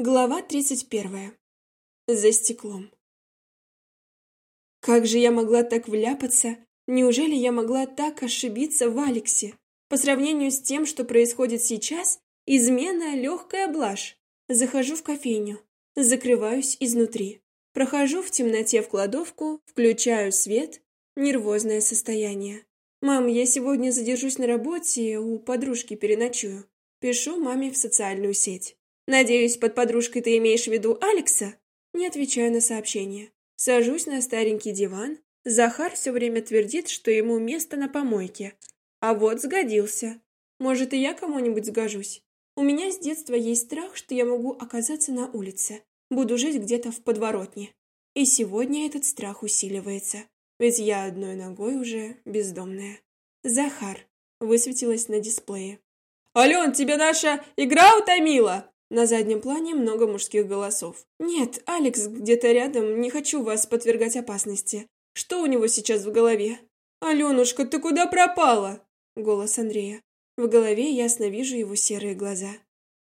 Глава 31. За стеклом. Как же я могла так вляпаться? Неужели я могла так ошибиться в Алексе? По сравнению с тем, что происходит сейчас, измена – легкая блажь. Захожу в кофейню, закрываюсь изнутри. Прохожу в темноте в кладовку, включаю свет. Нервозное состояние. «Мам, я сегодня задержусь на работе, у подружки переночую». Пишу маме в социальную сеть. «Надеюсь, под подружкой ты имеешь в виду Алекса?» Не отвечаю на сообщение. Сажусь на старенький диван. Захар все время твердит, что ему место на помойке. А вот сгодился. Может, и я кому-нибудь сгожусь. У меня с детства есть страх, что я могу оказаться на улице. Буду жить где-то в подворотне. И сегодня этот страх усиливается. Ведь я одной ногой уже бездомная. Захар. Высветилась на дисплее. «Ален, тебе наша игра утомила?» На заднем плане много мужских голосов. «Нет, Алекс где-то рядом, не хочу вас подвергать опасности. Что у него сейчас в голове?» «Аленушка, ты куда пропала?» Голос Андрея. В голове ясно вижу его серые глаза.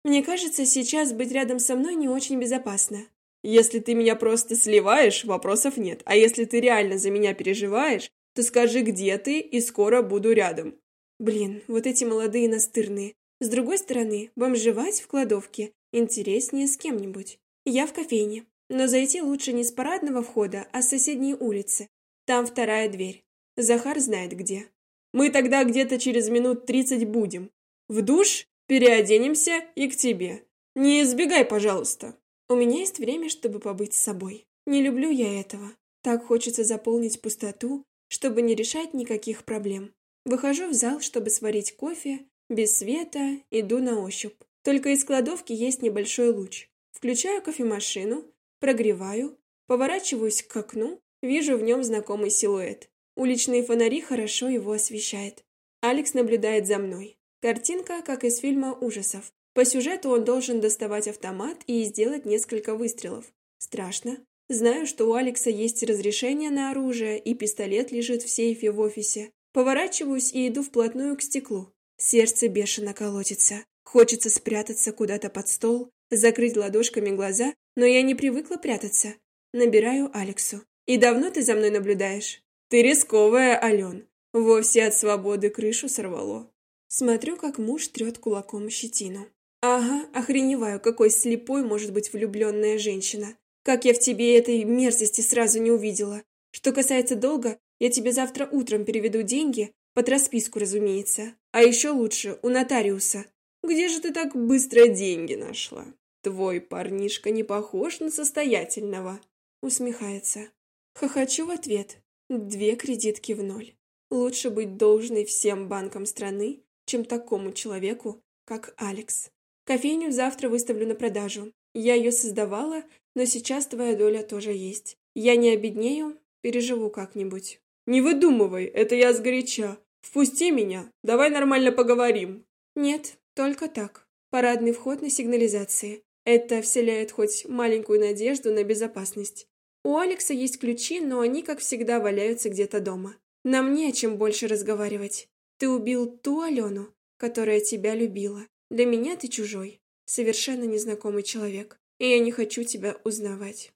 «Мне кажется, сейчас быть рядом со мной не очень безопасно». «Если ты меня просто сливаешь, вопросов нет. А если ты реально за меня переживаешь, то скажи, где ты, и скоро буду рядом». Блин, вот эти молодые настырные. С другой стороны, бомжевать в кладовке интереснее с кем-нибудь. Я в кофейне, но зайти лучше не с парадного входа, а с соседней улицы. Там вторая дверь. Захар знает где. Мы тогда где-то через минут тридцать будем. В душ, переоденемся и к тебе. Не избегай, пожалуйста. У меня есть время, чтобы побыть с собой. Не люблю я этого. Так хочется заполнить пустоту, чтобы не решать никаких проблем. Выхожу в зал, чтобы сварить кофе, без света иду на ощупь. Только из кладовки есть небольшой луч. Включаю кофемашину, прогреваю, поворачиваюсь к окну, вижу в нем знакомый силуэт. Уличные фонари хорошо его освещают. Алекс наблюдает за мной. Картинка, как из фильма ужасов. По сюжету он должен доставать автомат и сделать несколько выстрелов. Страшно. Знаю, что у Алекса есть разрешение на оружие, и пистолет лежит в сейфе в офисе. Поворачиваюсь и иду вплотную к стеклу. Сердце бешено колотится. Хочется спрятаться куда-то под стол, закрыть ладошками глаза, но я не привыкла прятаться. Набираю Алексу. «И давно ты за мной наблюдаешь?» «Ты рисковая, Ален. Вовсе от свободы крышу сорвало». Смотрю, как муж трет кулаком щетину. «Ага, охреневаю, какой слепой может быть влюбленная женщина. Как я в тебе этой мерзости сразу не увидела. Что касается долга, я тебе завтра утром переведу деньги, под расписку, разумеется. А еще лучше, у нотариуса. Где же ты так быстро деньги нашла? Твой парнишка не похож на состоятельного. Усмехается. Хохочу в ответ. Две кредитки в ноль. Лучше быть должной всем банкам страны, чем такому человеку, как Алекс. Кофейню завтра выставлю на продажу. Я ее создавала, но сейчас твоя доля тоже есть. Я не обеднею, переживу как-нибудь. Не выдумывай, это я сгоряча. Впусти меня, давай нормально поговорим. Нет, только так. Парадный вход на сигнализации. Это вселяет хоть маленькую надежду на безопасность. У Алекса есть ключи, но они, как всегда, валяются где-то дома. Нам не о чем больше разговаривать. Ты убил ту Алену, которая тебя любила. Для меня ты чужой, совершенно незнакомый человек, и я не хочу тебя узнавать.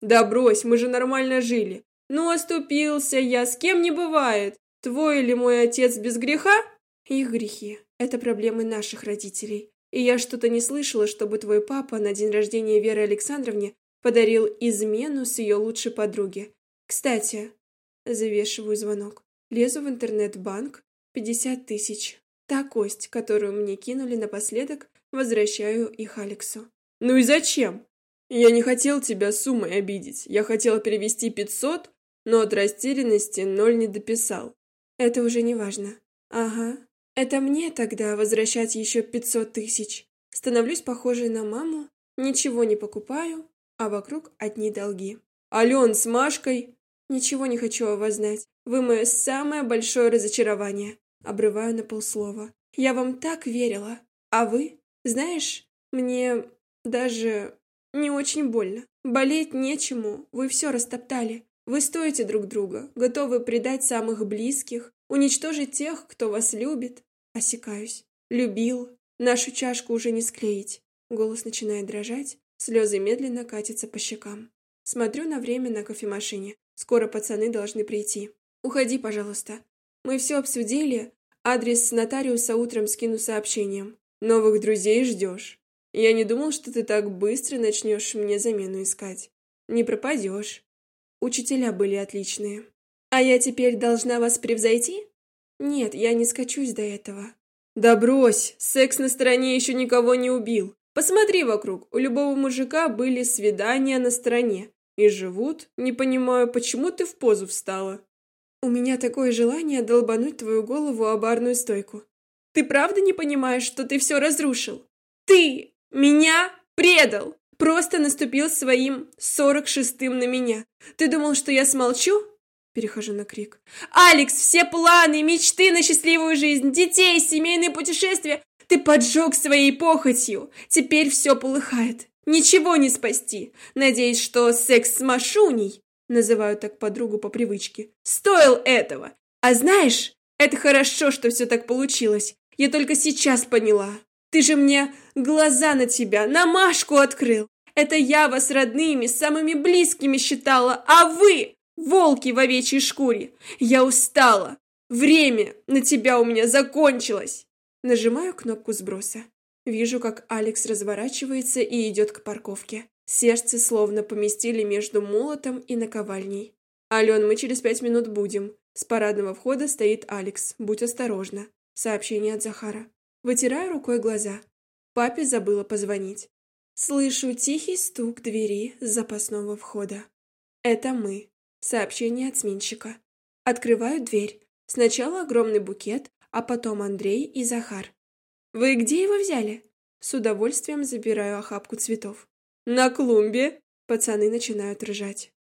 Да брось, мы же нормально жили. Ну, оступился я, с кем не бывает. Твой или мой отец без греха? Их грехи. Это проблемы наших родителей. И я что-то не слышала, чтобы твой папа на день рождения Веры Александровне подарил измену с ее лучшей подруги. Кстати, завешиваю звонок. Лезу в интернет-банк. 50 тысяч. Та кость, которую мне кинули напоследок, возвращаю их Алексу. Ну и зачем? Я не хотел тебя суммой обидеть. Я хотел перевести 500, но от растерянности ноль не дописал. Это уже не важно. Ага. Это мне тогда возвращать еще пятьсот тысяч. Становлюсь похожей на маму, ничего не покупаю, а вокруг одни долги. Ален, с Машкой? Ничего не хочу о вас знать. Вы мое самое большое разочарование. Обрываю на полслова. Я вам так верила. А вы? Знаешь, мне даже не очень больно. Болеть нечему, вы все растоптали. Вы стоите друг друга, готовы предать самых близких, уничтожить тех, кто вас любит. Осекаюсь. Любил. Нашу чашку уже не склеить. Голос начинает дрожать. Слезы медленно катятся по щекам. Смотрю на время на кофемашине. Скоро пацаны должны прийти. Уходи, пожалуйста. Мы все обсудили. Адрес нотариуса утром скину сообщением. Новых друзей ждешь. Я не думал, что ты так быстро начнешь мне замену искать. Не пропадешь. Учителя были отличные. А я теперь должна вас превзойти? Нет, я не скачусь до этого. Да брось, секс на стороне еще никого не убил. Посмотри вокруг, у любого мужика были свидания на стороне. И живут, не понимаю, почему ты в позу встала. У меня такое желание долбануть твою голову об барную стойку. Ты правда не понимаешь, что ты все разрушил? Ты меня предал! Просто наступил своим сорок шестым на меня. Ты думал, что я смолчу? Перехожу на крик. «Алекс, все планы, мечты на счастливую жизнь, детей, семейные путешествия ты поджег своей похотью. Теперь все полыхает. Ничего не спасти. Надеюсь, что секс с Машуней, называю так подругу по привычке, стоил этого. А знаешь, это хорошо, что все так получилось. Я только сейчас поняла. Ты же мне глаза на тебя, на Машку открыл. Это я вас родными, самыми близкими считала, а вы волки в овечьей шкуре. Я устала. Время на тебя у меня закончилось. Нажимаю кнопку сброса. Вижу, как Алекс разворачивается и идет к парковке. Сердце словно поместили между молотом и наковальней. «Ален, мы через пять минут будем. С парадного входа стоит Алекс. Будь осторожна». Сообщение от Захара. Вытираю рукой глаза. Папе забыла позвонить. Слышу тихий стук двери с запасного входа. Это мы. Сообщение от сменщика. Открываю дверь. Сначала огромный букет, а потом Андрей и Захар. «Вы где его взяли?» С удовольствием забираю охапку цветов. «На клумбе!» Пацаны начинают ржать.